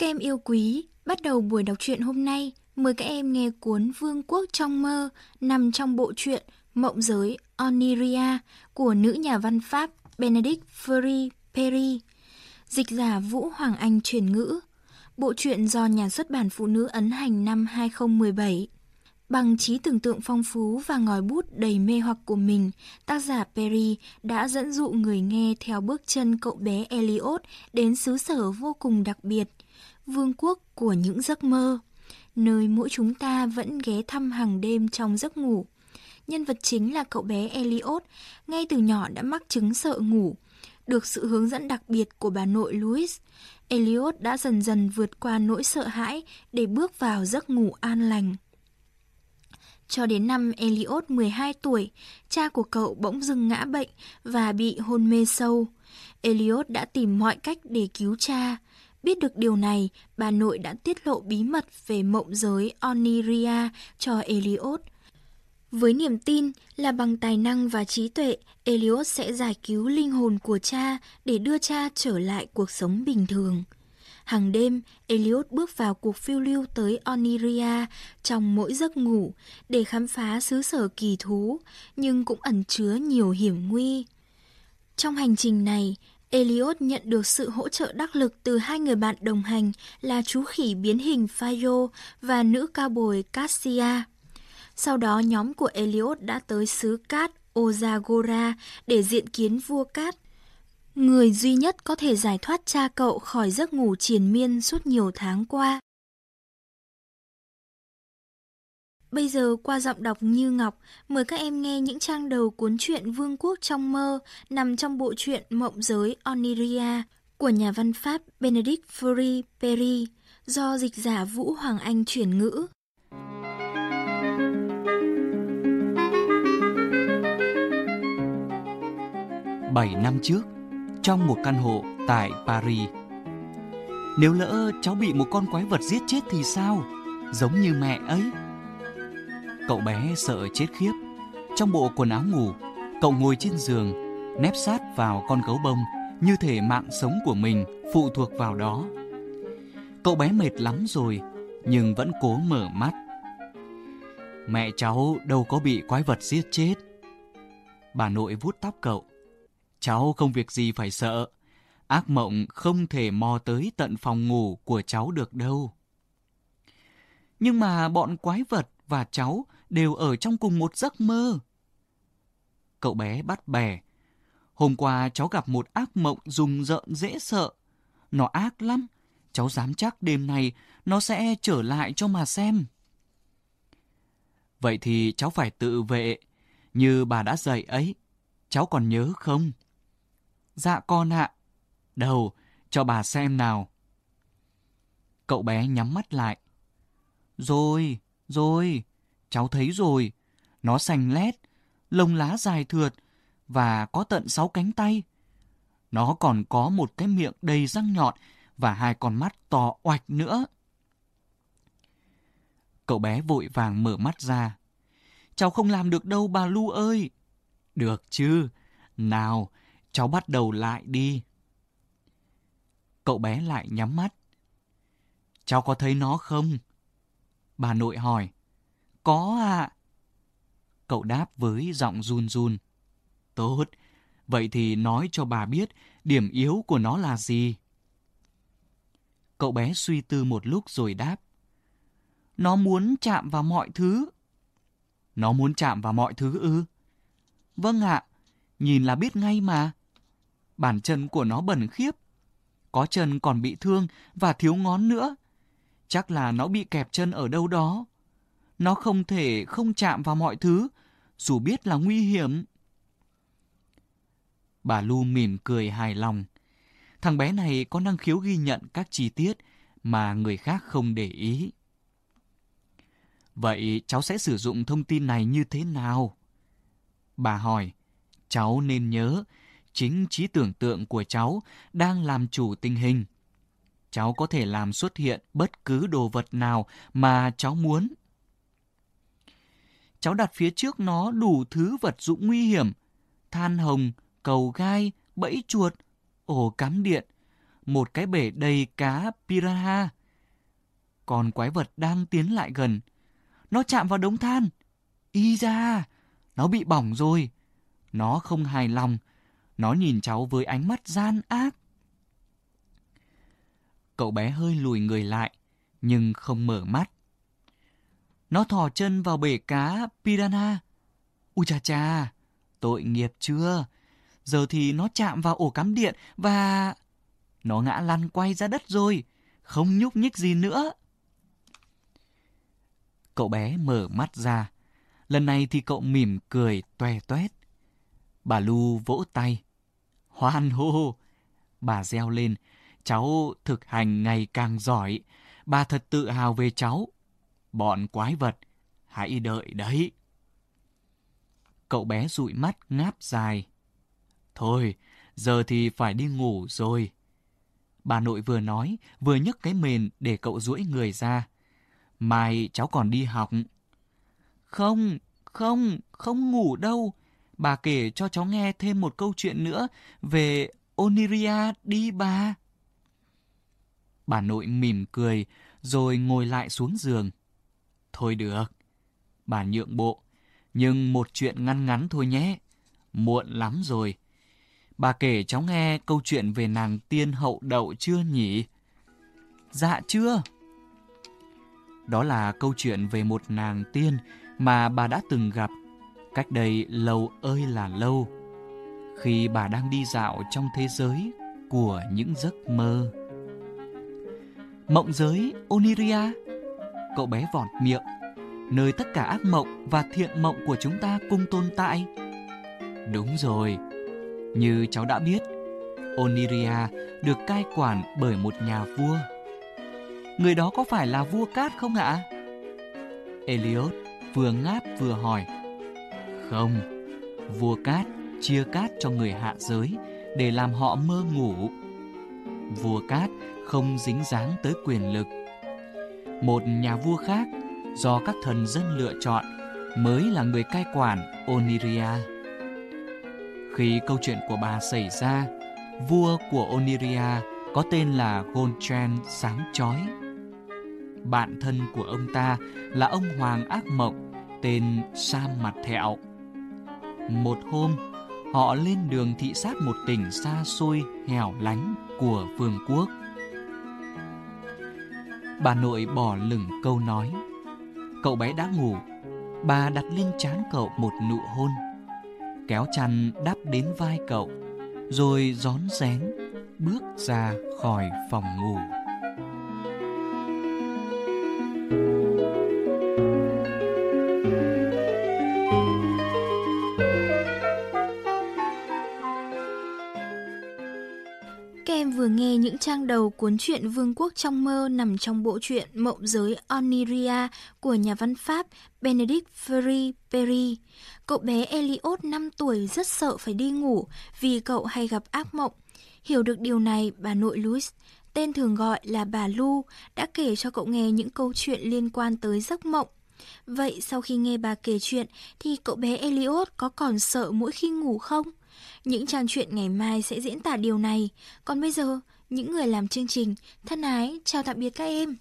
Các em yêu quý, bắt đầu buổi đọc truyện hôm nay, mời các em nghe cuốn Vương quốc trong mơ nằm trong bộ truyện Mộng giới Oniria của nữ nhà văn Pháp Benedict Ferry Perry. Dịch giả Vũ Hoàng Anh chuyển ngữ. Bộ truyện do nhà xuất bản Phụ nữ ấn hành năm 2017. Bằng trí tưởng tượng phong phú và ngòi bút đầy mê hoặc của mình, tác giả Perry đã dẫn dụ người nghe theo bước chân cậu bé Elliot đến xứ sở vô cùng đặc biệt, vương quốc của những giấc mơ, nơi mỗi chúng ta vẫn ghé thăm hàng đêm trong giấc ngủ. Nhân vật chính là cậu bé Elliot, ngay từ nhỏ đã mắc chứng sợ ngủ. Được sự hướng dẫn đặc biệt của bà nội Louis, Elliot đã dần dần vượt qua nỗi sợ hãi để bước vào giấc ngủ an lành. Cho đến năm Elliot 12 tuổi, cha của cậu bỗng dưng ngã bệnh và bị hôn mê sâu. Elliot đã tìm mọi cách để cứu cha. Biết được điều này, bà nội đã tiết lộ bí mật về mộng giới Oniria cho Eliot. Với niềm tin là bằng tài năng và trí tuệ, Eliot sẽ giải cứu linh hồn của cha để đưa cha trở lại cuộc sống bình thường. Hàng đêm, Eliot bước vào cuộc phiêu lưu tới Oniria trong mỗi giấc ngủ để khám phá xứ sở kỳ thú, nhưng cũng ẩn chứa nhiều hiểm nguy. Trong hành trình này, Elliot nhận được sự hỗ trợ đắc lực từ hai người bạn đồng hành là chú khỉ biến hình Fayo và nữ cao bồi Cassia. Sau đó, nhóm của Elliot đã tới xứ cát Ozagora để diện kiến vua cát. Người duy nhất có thể giải thoát cha cậu khỏi giấc ngủ triền miên suốt nhiều tháng qua. Bây giờ qua giọng đọc Như Ngọc, mời các em nghe những trang đầu cuốn truyện Vương quốc trong mơ nằm trong bộ truyện Mộng giới Oniria của nhà văn Pháp Benedict Fury Perry do dịch giả Vũ Hoàng Anh chuyển ngữ. Bảy năm trước, trong một căn hộ tại Paris. Nếu lỡ cháu bị một con quái vật giết chết thì sao? Giống như mẹ ấy. Cậu bé sợ chết khiếp. Trong bộ quần áo ngủ, cậu ngồi trên giường, nép sát vào con gấu bông như thể mạng sống của mình phụ thuộc vào đó. Cậu bé mệt lắm rồi, nhưng vẫn cố mở mắt. Mẹ cháu đâu có bị quái vật giết chết. Bà nội vuốt tóc cậu. Cháu không việc gì phải sợ. Ác mộng không thể mò tới tận phòng ngủ của cháu được đâu. Nhưng mà bọn quái vật và cháu đều ở trong cùng một giấc mơ. Cậu bé bắt bẻ. Hôm qua cháu gặp một ác mộng rùng rợn dễ sợ. Nó ác lắm. Cháu dám chắc đêm nay nó sẽ trở lại cho mà xem. Vậy thì cháu phải tự vệ, như bà đã dạy ấy. Cháu còn nhớ không? Dạ con ạ. Đâu, cho bà xem nào. Cậu bé nhắm mắt lại. Rồi, rồi, cháu thấy rồi. Nó xanh lét, lông lá dài thượt và có tận sáu cánh tay. Nó còn có một cái miệng đầy răng nhọn và hai con mắt to oạch nữa. Cậu bé vội vàng mở mắt ra. Cháu không làm được đâu bà Lu ơi. Được chứ. Nào, cháu bắt đầu lại đi. Cậu bé lại nhắm mắt. Cháu có thấy nó không? Bà nội hỏi. Có ạ. À. Cậu đáp với giọng run run. Tốt, vậy thì nói cho bà biết điểm yếu của nó là gì. Cậu bé suy tư một lúc rồi đáp. Nó muốn chạm vào mọi thứ. Nó muốn chạm vào mọi thứ ư? Vâng ạ, nhìn là biết ngay mà. Bàn chân của nó bẩn khiếp. Có chân còn bị thương và thiếu ngón nữa. Chắc là nó bị kẹp chân ở đâu đó. Nó không thể không chạm vào mọi thứ, dù biết là nguy hiểm. Bà Lu mỉm cười hài lòng. Thằng bé này có năng khiếu ghi nhận các chi tiết mà người khác không để ý. Vậy cháu sẽ sử dụng thông tin này như thế nào? Bà hỏi, cháu nên nhớ, chính trí tưởng tượng của cháu đang làm chủ tình hình. Cháu có thể làm xuất hiện bất cứ đồ vật nào mà cháu muốn. Cháu đặt phía trước nó đủ thứ vật dụng nguy hiểm, than hồng, cầu gai, bẫy chuột, ổ cắm điện, một cái bể đầy cá piranha. còn quái vật đang tiến lại gần. Nó chạm vào đống than. Y ra, nó bị bỏng rồi. Nó không hài lòng. Nó nhìn cháu với ánh mắt gian ác. Cậu bé hơi lùi người lại, nhưng không mở mắt. Nó thò chân vào bể cá piranha. Ui cha cha, tội nghiệp chưa? Giờ thì nó chạm vào ổ cắm điện và... Nó ngã lăn quay ra đất rồi, không nhúc nhích gì nữa. Cậu bé mở mắt ra. Lần này thì cậu mỉm cười toe toét. Bà Lu vỗ tay. Hoan hô! Bà reo lên. Cháu thực hành ngày càng giỏi. Bà thật tự hào về cháu. Bọn quái vật, hãy đợi đấy. Cậu bé dụi mắt ngáp dài. Thôi, giờ thì phải đi ngủ rồi. Bà nội vừa nói, vừa nhấc cái mền để cậu duỗi người ra. Mai cháu còn đi học. Không, không, không ngủ đâu. Bà kể cho cháu nghe thêm một câu chuyện nữa về Oniria đi bà. Bà nội mỉm cười rồi ngồi lại xuống giường. Thôi được. Bà nhượng bộ. Nhưng một chuyện ngắn ngắn thôi nhé. Muộn lắm rồi. Bà kể cháu nghe câu chuyện về nàng tiên hậu đậu chưa nhỉ? Dạ chưa. Đó là câu chuyện về một nàng tiên mà bà đã từng gặp cách đây lâu ơi là lâu. Khi bà đang đi dạo trong thế giới của những giấc mơ. Mộng giới Oniria, cậu bé vọt miệng, nơi tất cả ác mộng và thiện mộng của chúng ta cùng tồn tại. Đúng rồi, như cháu đã biết, Oniria được cai quản bởi một nhà vua. Người đó có phải là vua cát không ạ? Elliot vừa ngáp vừa hỏi. Không, vua cát chia cát cho người hạ giới để làm họ mơ ngủ. Vua cát không dính dáng tới quyền lực. Một nhà vua khác do các thần dân lựa chọn mới là người cai quản Oniria. Khi câu chuyện của bà xảy ra, vua của Oniria có tên là Gontran sáng chói. Bạn thân của ông ta là ông Hoàng ác mộng tên Sam Mặt Thẹo. Một hôm, họ lên đường thị sát một tỉnh xa xôi hẻo lánh của vương quốc. Bà nội bỏ lửng câu nói. Cậu bé đã ngủ, bà đặt lên trán cậu một nụ hôn kéo chăn đắp đến vai cậu, rồi rón rén bước ra khỏi phòng ngủ. Những trang đầu cuốn truyện Vương quốc trong mơ nằm trong bộ truyện Mộng giới Oniria của nhà văn Pháp Benedict Ferry Perry. Cậu bé Elliot 5 tuổi rất sợ phải đi ngủ vì cậu hay gặp ác mộng. Hiểu được điều này, bà nội Louis, tên thường gọi là bà Lu, đã kể cho cậu nghe những câu chuyện liên quan tới giấc mộng. Vậy sau khi nghe bà kể chuyện thì cậu bé Elliot có còn sợ mỗi khi ngủ không? Những trang truyện ngày mai sẽ diễn tả điều này. Còn bây giờ, những người làm chương trình, thân ái, chào tạm biệt các em.